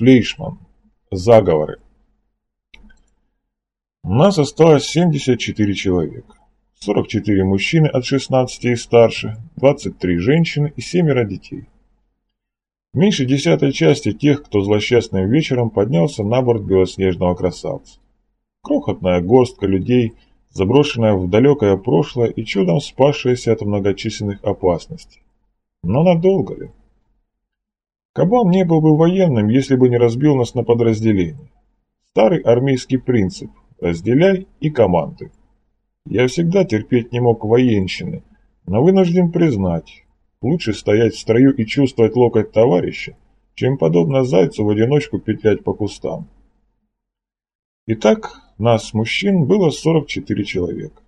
Флейшман. Заговоры. Нас осталось 74 человека. 44 мужчины от 16 и старше, 23 женщины и семеро детей. Меньше десятой части тех, кто злосчастным вечером поднялся на борт белоснежного красавца. Крохотная горстка людей, заброшенная в далекое прошлое и чудом спасшаяся от многочисленных опасностей. Но надолго ли? Кабан не был бы военным, если бы не разбил нас на подразделения. Старый армейский принцип – разделяй и командуй. Я всегда терпеть не мог военщины, но вынужден признать, лучше стоять в строю и чувствовать локоть товарища, чем подобно зайцу в одиночку петлять по кустам. Итак, нас, мужчин, было 44 человека.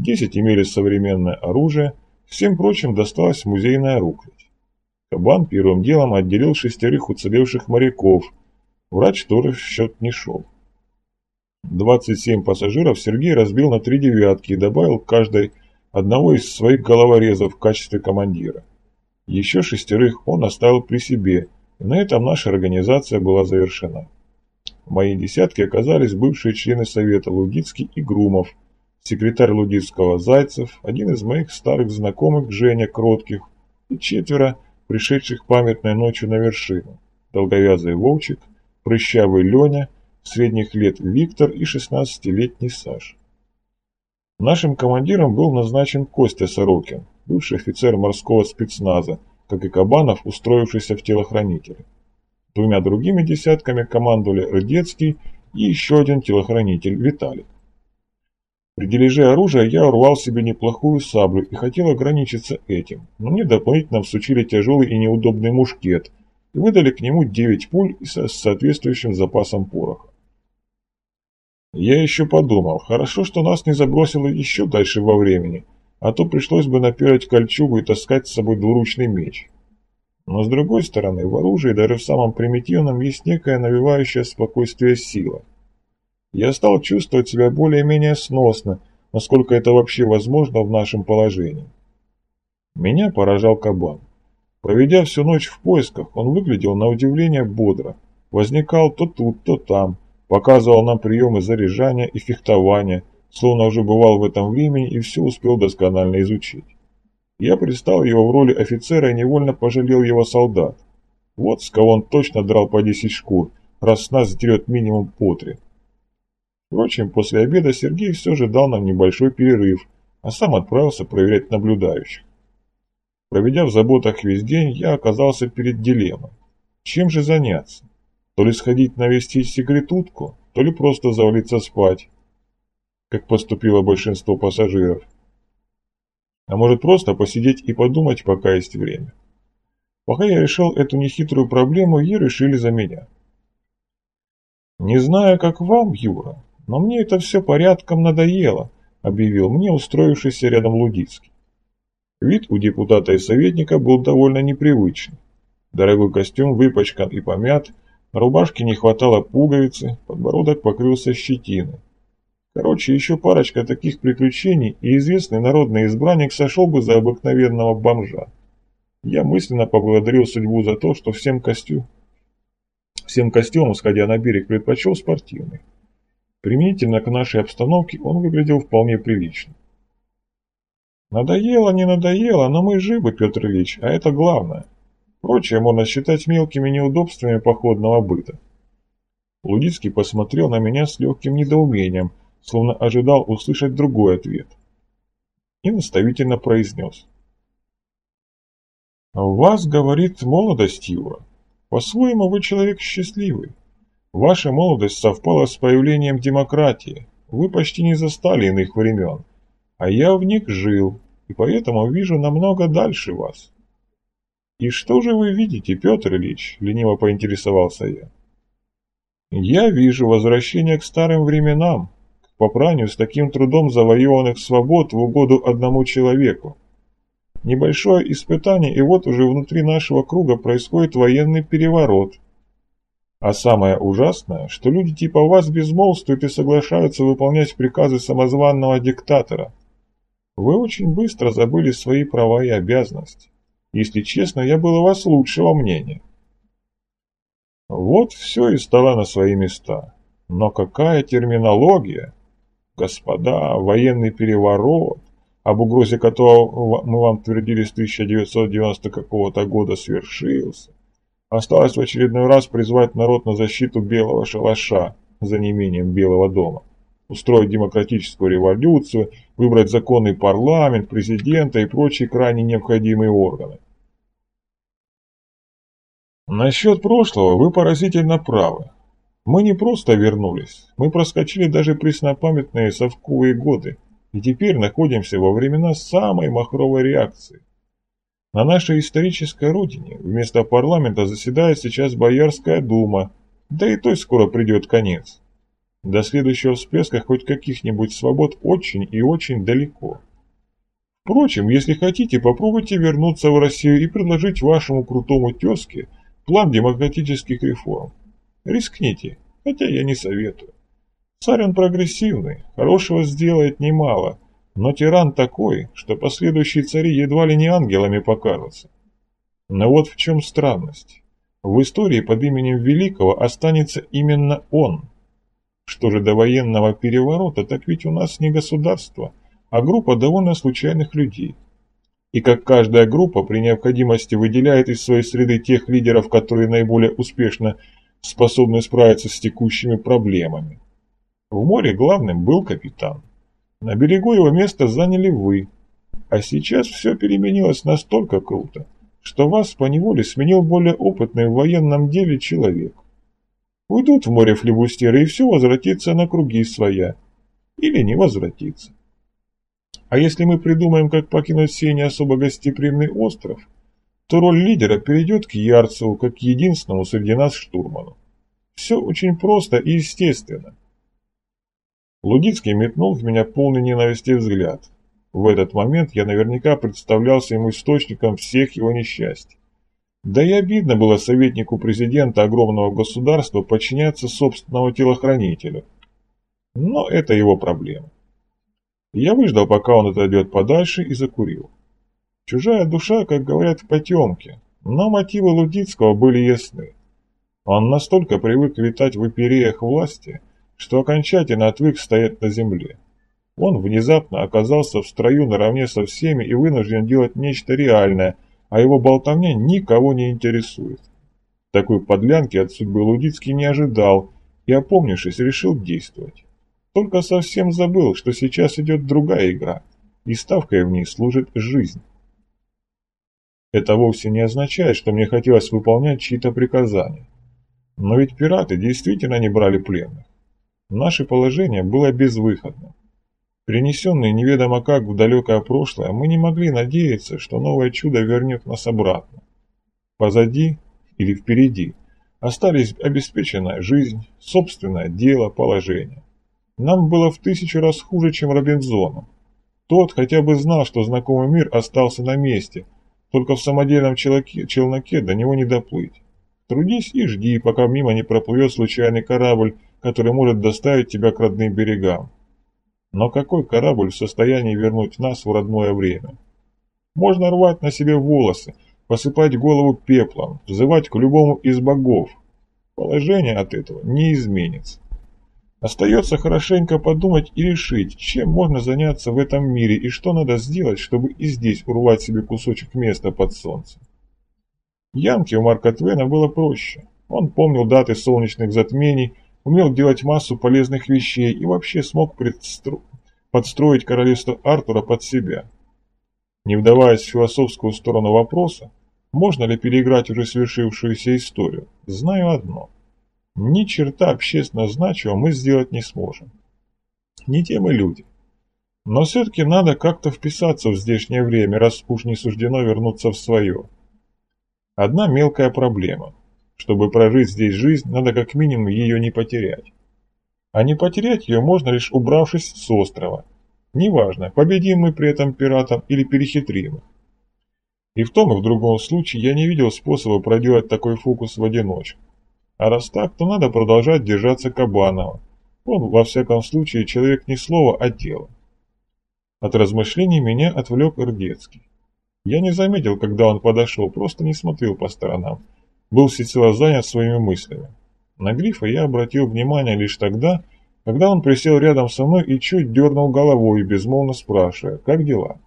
10 имели современное оружие, всем прочим досталась музейная рукопись. Кабан первым делом отделил шестерых уцелевших моряков. Врач тоже в счет не шел. 27 пассажиров Сергей разбил на три девятки и добавил каждой одного из своих головорезов в качестве командира. Еще шестерых он оставил при себе, и на этом наша организация была завершена. В моей десятке оказались бывшие члены Совета Лудицкий и Грумов, секретарь Лудицкого Зайцев, один из моих старых знакомых Женя Кротких и четверо пришедших памятной ночью на вершину. Долговязый Вовчик, прыщавый Леня, средних лет Виктор и 16-летний Саш. Нашим командиром был назначен Костя Сорокин, бывший офицер морского спецназа, как и Кабанов, устроившийся в телохранителе. Двумя другими десятками командовали Рыдецкий и еще один телохранитель Виталик. При дележе оружия я урвал себе неплохую саблю и хотел ограничиться этим, но мне дополнительно всучили тяжелый и неудобный мушкет и выдали к нему 9 пуль с соответствующим запасом пороха. Я еще подумал, хорошо, что нас не забросило еще дальше во времени, а то пришлось бы напирать кольчугу и таскать с собой двуручный меч. Но с другой стороны, в оружии, даже в самом примитивном, есть некая навевающая спокойствие сила – я стал чувствовать себя более-менее сносно, насколько это вообще возможно в нашем положении. Меня поражал кабан. Проведя всю ночь в поисках, он выглядел на удивление бодро. Возникал то тут, то там, показывал нам приемы заряжания и фехтования, словно уже бывал в этом времени и все успел досконально изучить. Я представил его в роли офицера и невольно пожалел его солдат. Вот с кого он точно драл по 10 шкур, раз с нас дерет минимум по три. Впрочем, после обеда Сергей все же дал нам небольшой перерыв, а сам отправился проверять наблюдающих. Проведя в заботах весь день, я оказался перед дилеммой. Чем же заняться? То ли сходить навестить секретутку, то ли просто завалиться спать, как поступило большинство пассажиров. А может просто посидеть и подумать, пока есть время. Пока я решил эту нехитрую проблему, ее решили за меня. Не знаю, как вам, Юра, но мне это все порядком надоело, объявил мне устроившийся рядом Лудицкий. Вид у депутата и советника был довольно непривычный. Дорогой костюм выпачкан и помят, на рубашке не хватало пуговицы, подбородок покрылся щетиной. Короче, еще парочка таких приключений, и известный народный избранник сошел бы за обыкновенного бомжа. Я мысленно поблагодарил судьбу за то, что всем костюм, всем костюмам, сходя на берег, предпочел спортивный. Применительно к нашей обстановке он выглядел вполне прилично. Надоело, не надоело, но мы живы, Петр Ильич, а это главное. Прочее можно считать мелкими неудобствами походного быта. Лудицкий посмотрел на меня с легким недоумением, словно ожидал услышать другой ответ. И наставительно произнес. «В вас, говорит, молодость, Юра. По-своему вы человек счастливый. Ваша молодость совпала с появлением демократии. Вы почти не застали иных времен. А я в них жил, и поэтому вижу намного дальше вас. «И что же вы видите, Петр Ильич?» – лениво поинтересовался я. «Я вижу возвращение к старым временам, к попранию с таким трудом завоеванных свобод в угоду одному человеку. Небольшое испытание, и вот уже внутри нашего круга происходит военный переворот – а самое ужасное, что люди типа вас безмолвствуют и соглашаются выполнять приказы самозванного диктатора. Вы очень быстро забыли свои права и обязанности. Если честно, я был у вас лучшего мнения. Вот все и стало на свои места. Но какая терминология! Господа, военный переворот, об угрозе которого мы вам твердили с 1990 какого-то года, свершился. Осталось в очередной раз призвать народ на защиту белого шалаша за неимением Белого дома. Устроить демократическую революцию, выбрать законный парламент, президента и прочие крайне необходимые органы. Насчет прошлого вы поразительно правы. Мы не просто вернулись, мы проскочили даже преснопамятные совковые годы и теперь находимся во времена самой махровой реакции. На нашей исторической родине вместо парламента заседает сейчас Боярская дума, да и той скоро придет конец. До следующего всплеска хоть каких-нибудь свобод очень и очень далеко. Впрочем, если хотите, попробуйте вернуться в Россию и предложить вашему крутому тезке план демократических реформ. Рискните, хотя я не советую. Царь он прогрессивный, хорошего сделает немало, но тиран такой, что последующие цари едва ли не ангелами покажутся. Но вот в чем странность. В истории под именем Великого останется именно он. Что же до военного переворота, так ведь у нас не государство, а группа довольно случайных людей. И как каждая группа при необходимости выделяет из своей среды тех лидеров, которые наиболее успешно способны справиться с текущими проблемами. В море главным был капитан. На берегу его место заняли вы. А сейчас все переменилось настолько круто, что вас поневоле сменил более опытный в военном деле человек. Уйдут в море флебустеры и все возвратится на круги своя. Или не возвратится. А если мы придумаем, как покинуть сей не особо гостеприимный остров, то роль лидера перейдет к Ярцеву, как единственному среди нас штурману. Все очень просто и естественно. Лудицкий метнул в меня полный ненависти взгляд. В этот момент я наверняка представлялся ему источником всех его несчастий. Да и обидно было советнику президента огромного государства подчиняться собственному телохранителю. Но это его проблема. Я выждал, пока он отойдет подальше, и закурил. Чужая душа, как говорят, в потемке, но мотивы Лудицкого были ясны. Он настолько привык витать в эпереях власти, что окончательно отвык стоять на земле. Он внезапно оказался в строю наравне со всеми и вынужден делать нечто реальное, а его болтовня никого не интересует. Такой подлянки от судьбы Лудицкий не ожидал и, опомнившись, решил действовать. Только совсем забыл, что сейчас идет другая игра, и ставкой в ней служит жизнь. Это вовсе не означает, что мне хотелось выполнять чьи-то приказания. Но ведь пираты действительно не брали пленных. Наше положение было безвыходным. Принесенные неведомо как в далекое прошлое, мы не могли надеяться, что новое чудо вернет нас обратно. Позади или впереди остались обеспеченная жизнь, собственное дело, положение. Нам было в тысячу раз хуже, чем Робинзону. Тот хотя бы знал, что знакомый мир остался на месте, только в самодельном челноке, челноке до него не доплыть. Трудись и жди, пока мимо не проплывет случайный корабль, который может доставить тебя к родным берегам. Но какой корабль в состоянии вернуть нас в родное время? Можно рвать на себе волосы, посыпать голову пеплом, взывать к любому из богов. Положение от этого не изменится. Остается хорошенько подумать и решить, чем можно заняться в этом мире и что надо сделать, чтобы и здесь урвать себе кусочек места под солнцем. Янке у Марка Твена было проще. Он помнил даты солнечных затмений, умел делать массу полезных вещей и вообще смог предстро... подстроить королевство Артура под себя. Не вдаваясь в философскую сторону вопроса, можно ли переиграть уже свершившуюся историю, знаю одно. Ни черта общественно значимого мы сделать не сможем. Не те мы люди. Но все-таки надо как-то вписаться в здешнее время, раз уж не суждено вернуться в свое. Одна мелкая проблема – чтобы прожить здесь жизнь, надо как минимум ее не потерять. А не потерять ее можно лишь убравшись с острова. Неважно, победим мы при этом пиратов или перехитрим их. И в том и в другом случае я не видел способа проделать такой фокус в одиночку. А раз так, то надо продолжать держаться Кабанова. Он, во всяком случае, человек не слова, а дело. От размышлений меня отвлек Ирдецкий. Я не заметил, когда он подошел, просто не смотрел по сторонам был всецело занят своими мыслями. На Грифа я обратил внимание лишь тогда, когда он присел рядом со мной и чуть дернул головой, безмолвно спрашивая, как дела.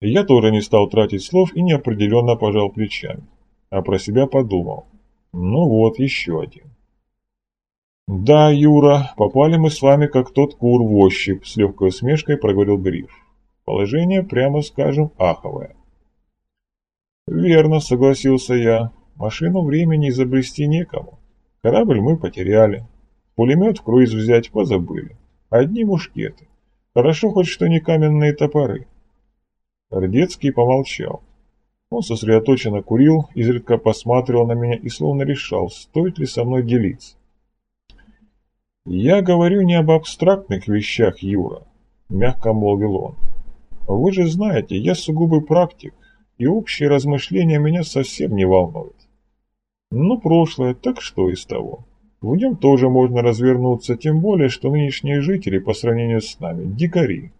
Я тоже не стал тратить слов и неопределенно пожал плечами, а про себя подумал. Ну вот, еще один. «Да, Юра, попали мы с вами как тот кур в ощупь», — с легкой усмешкой проговорил Гриф. «Положение, прямо скажем, аховое». «Верно», — согласился я. «Машину времени изобрести некому. Корабль мы потеряли. Пулемет в круиз взять позабыли. Одни мушкеты. Хорошо хоть что не каменные топоры». Рдецкий помолчал. Он сосредоточенно курил, изредка посматривал на меня и словно решал, стоит ли со мной делиться. «Я говорю не об абстрактных вещах, Юра», — мягко молвил он. «Вы же знаете, я сугубый практик, и общие размышления меня совсем не волнуют. Ну, прошлое, так что из того? В нем тоже можно развернуться, тем более, что нынешние жители по сравнению с нами – дикари».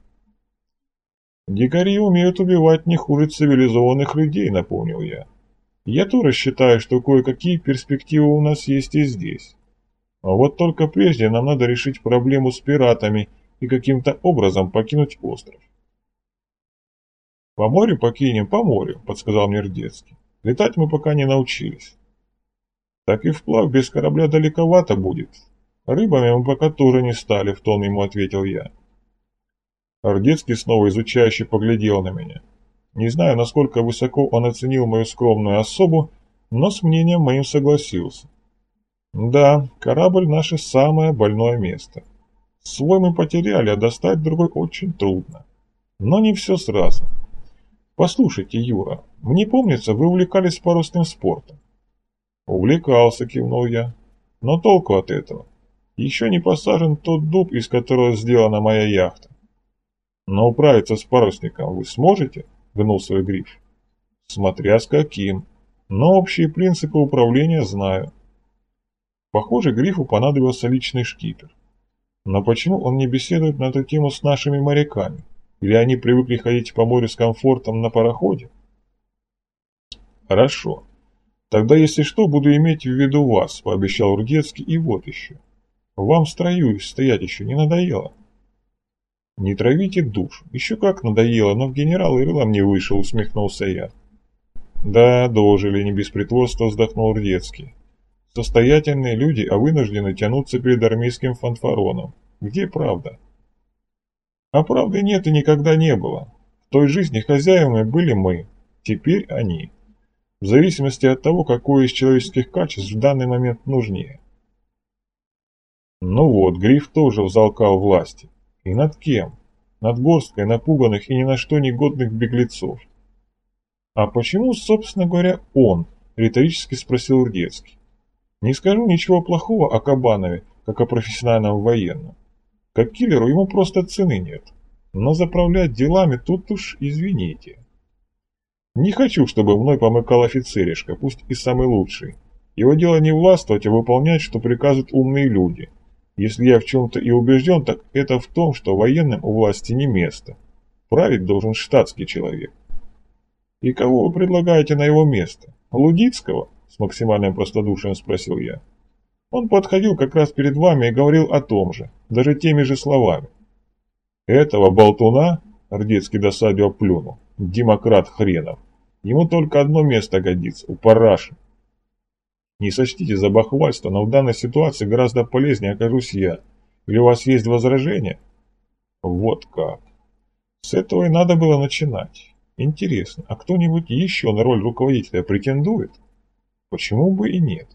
«Дикари умеют убивать не хуже цивилизованных людей», — напомнил я. «Я тоже считаю, что кое-какие перспективы у нас есть и здесь». А вот только прежде нам надо решить проблему с пиратами и каким-то образом покинуть остров. «По морю покинем, по морю», — подсказал мне Рдецкий. «Летать мы пока не научились». «Так и вплавь без корабля далековато будет. Рыбами мы пока тоже не стали», — в тон ему ответил я. Ордецкий снова изучающе поглядел на меня. Не знаю, насколько высоко он оценил мою скромную особу, но с мнением моим согласился. Да, корабль наше самое больное место. Свой мы потеряли, а достать другой очень трудно. Но не все сразу. Послушайте, Юра, мне помнится, вы увлекались парусным спортом. Увлекался, кивнул я. Но толку от этого. Еще не посажен тот дуб, из которого сделана моя яхта. Но управиться с парусником вы сможете? Гнул свой гриф. Смотря с каким. Но общие принципы управления знаю. Похоже, Грифу понадобился личный шкипер. Но почему он не беседует на эту тему с нашими моряками? Или они привыкли ходить по морю с комфортом на пароходе? Хорошо. Тогда, если что, буду иметь в виду вас, пообещал Урдецкий, и вот еще. Вам в строю стоять еще не надоело? Не травите душ. Еще как надоело, но в генерал и рылом не вышел, усмехнулся я. Да, дожили, не без притворства вздохнул Урдецкий. Состоятельные люди, а вынуждены тянуться перед армейским фанфароном. Где правда? А правды нет и никогда не было. В той жизни хозяевами были мы, теперь они. В зависимости от того, какое из человеческих качеств в данный момент нужнее. Ну вот, Гриф тоже взалкал власти. И над кем? Над горсткой напуганных и ни на что негодных беглецов. А почему, собственно говоря, он? Риторически спросил Урдецкий. Не скажу ничего плохого о Кабанове, как о профессиональном военном. Как киллеру ему просто цены нет. Но заправлять делами тут уж извините. Не хочу, чтобы мной помыкал офицеришка, пусть и самый лучший. Его дело не властвовать, а выполнять, что приказывают умные люди. Если я в чем-то и убежден, так это в том, что военным у власти не место. Править должен штатский человек. И кого вы предлагаете на его место? Лудицкого? С максимальным простодушием спросил я. Он подходил как раз перед вами и говорил о том же, даже теми же словами. Этого болтуна, Ордецкий досадио плюнул, демократ хренов, ему только одно место годится, у параши. Не сочтите за бахвальство, но в данной ситуации гораздо полезнее окажусь я. Или у вас есть возражения? Вот как. С этого и надо было начинать. Интересно, а кто-нибудь еще на роль руководителя претендует? Почему бы и нет?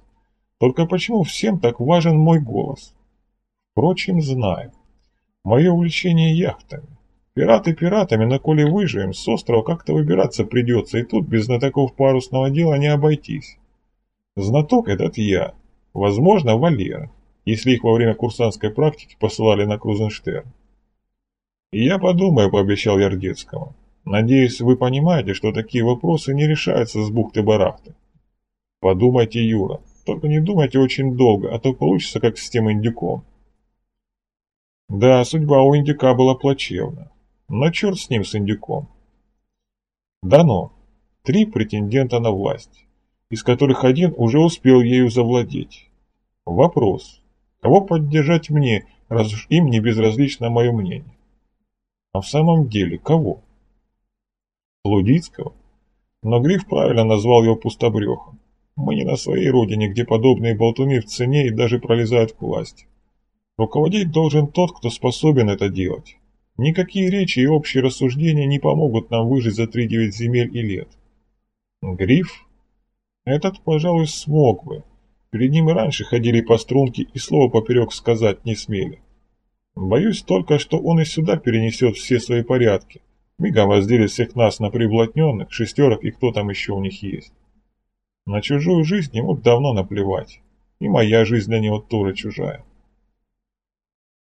Только почему всем так важен мой голос? Впрочем, знаю. Мое увлечение яхтами. Пираты пиратами, но коли выживем, с острова как-то выбираться придется, и тут без знатоков парусного дела не обойтись. Знаток этот я, возможно, Валера, если их во время курсантской практики посылали на Крузенштерн. И я подумаю, пообещал Ярдецкому. Надеюсь, вы понимаете, что такие вопросы не решаются с бухты-барахты. Подумайте, Юра, только не думайте очень долго, а то получится как с тем индюком. Да, судьба у индюка была плачевна. Но черт с ним, с индюком. Дано. Три претендента на власть. из которых один уже успел ею завладеть. Вопрос, кого поддержать мне, раз уж им не безразлично мое мнение? А в самом деле, кого? Лудицкого? Но Гриф правильно назвал его пустобрехом. Мы не на своей родине, где подобные болтуны в цене и даже пролезают к власти. Руководить должен тот, кто способен это делать. Никакие речи и общие рассуждения не помогут нам выжить за три девять земель и лет. Гриф? Этот, пожалуй, смог бы. Перед ним и раньше ходили по струнке и слова поперек сказать не смели. Боюсь только, что он и сюда перенесет все свои порядки. Мигом разделит всех нас на приблотненных, шестерок и кто там еще у них есть. На чужую жизнь ему давно наплевать. И моя жизнь для него тоже чужая.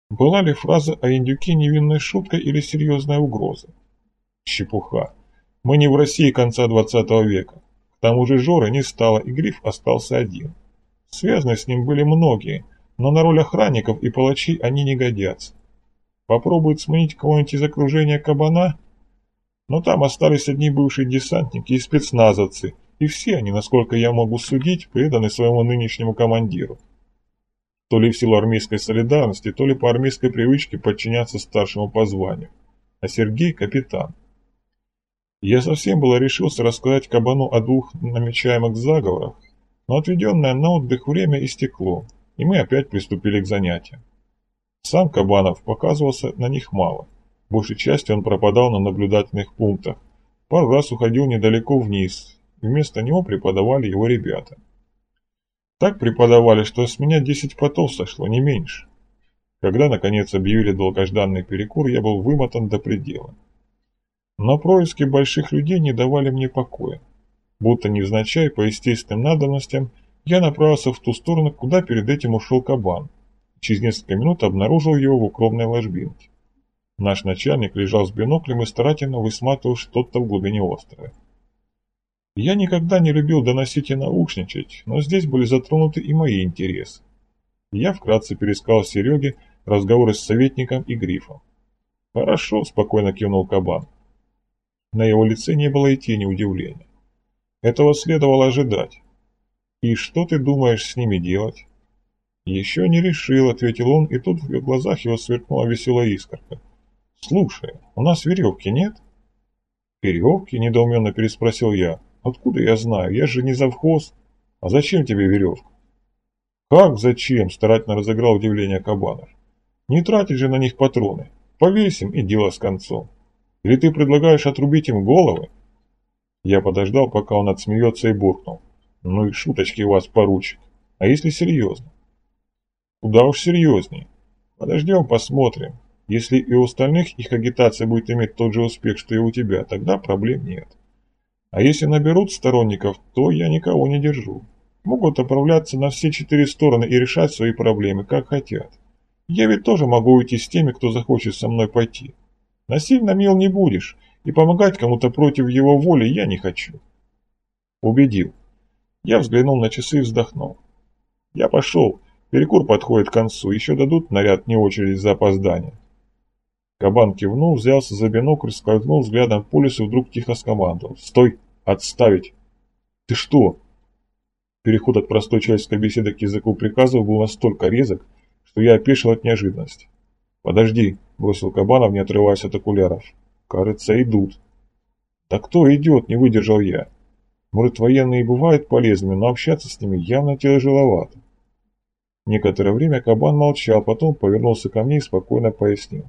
Была ли фраза о индюке невинной шуткой или серьезной угрозой? Чепуха. Мы не в России конца 20 века. К тому же Жоры не стало, и Гриф остался один. Связаны с ним были многие – но на роль охранников и палачей они не годятся. Попробуют сменить кого-нибудь из окружения кабана, но там остались одни бывшие десантники и спецназовцы, и все они, насколько я могу судить, преданы своему нынешнему командиру. То ли в силу армейской солидарности, то ли по армейской привычке подчиняться старшему по званию. А Сергей – капитан. Я совсем было решился рассказать кабану о двух намечаемых заговорах, но отведенное на отдых время истекло, и мы опять приступили к занятиям. Сам Кабанов показывался на них мало. Большей частью он пропадал на наблюдательных пунктах. Пару раз уходил недалеко вниз, вместо него преподавали его ребята. Так преподавали, что с меня 10 потов сошло, не меньше. Когда, наконец, объявили долгожданный перекур, я был вымотан до предела. Но происки больших людей не давали мне покоя. Будто невзначай, по естественным надобностям – я направился в ту сторону, куда перед этим ушел кабан. Через несколько минут обнаружил его в укромной ложбинке. Наш начальник лежал с биноклем и старательно высматривал что-то в глубине острова. Я никогда не любил доносить и наушничать, но здесь были затронуты и мои интересы. Я вкратце пересказал Сереге разговоры с советником и грифом. «Хорошо», — спокойно кивнул кабан. На его лице не было и тени удивления. Этого следовало ожидать. «И что ты думаешь с ними делать?» «Еще не решил», — ответил он, и тут в глазах его сверкнула веселая искорка. «Слушай, у нас веревки нет?» «Веревки?» — недоуменно переспросил я. «Откуда я знаю? Я же не завхоз. А зачем тебе веревка?» «Как зачем?» — старательно разыграл удивление Кабанов. «Не тратить же на них патроны. Повесим и дело с концом. Или ты предлагаешь отрубить им головы?» Я подождал, пока он отсмеется и буркнул. Ну и шуточки у вас, поручик. А если серьезно? Куда уж серьезнее. Подождем, посмотрим. Если и у остальных их агитация будет иметь тот же успех, что и у тебя, тогда проблем нет. А если наберут сторонников, то я никого не держу. Могут отправляться на все четыре стороны и решать свои проблемы, как хотят. Я ведь тоже могу уйти с теми, кто захочет со мной пойти. Насильно мил не будешь, и помогать кому-то против его воли я не хочу. Убедил. Я взглянул на часы и вздохнул. Я пошел. Перекур подходит к концу. Еще дадут наряд не очередь за опоздание. Кабан кивнул, взялся за бинокль, скользнул взглядом по лесу и вдруг тихо скомандовал. «Стой! Отставить!» «Ты что?» Переход от простой человеческой беседы к языку приказов был настолько резок, что я опешил от неожиданности. «Подожди», — бросил Кабанов, не отрываясь от окуляров. «Кажется, идут». «Да кто идет?» — не выдержал я. Может, военные бывают полезными, но общаться с ними явно тяжеловато. Некоторое время кабан молчал, потом повернулся ко мне и спокойно пояснил.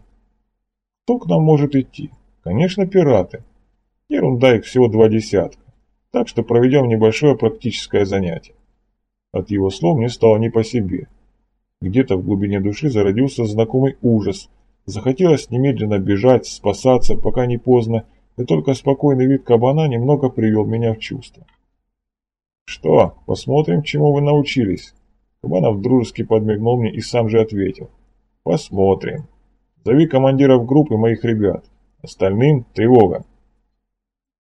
Кто к нам может идти? Конечно, пираты. Ерунда их всего два десятка. Так что проведем небольшое практическое занятие. От его слов мне стало не по себе. Где-то в глубине души зародился знакомый ужас. Захотелось немедленно бежать, спасаться, пока не поздно, и только спокойный вид кабана немного привел меня в чувство. «Что, посмотрим, чему вы научились?» Кабанов дружески подмигнул мне и сам же ответил. «Посмотрим. Зови командиров группы моих ребят. Остальным тревога.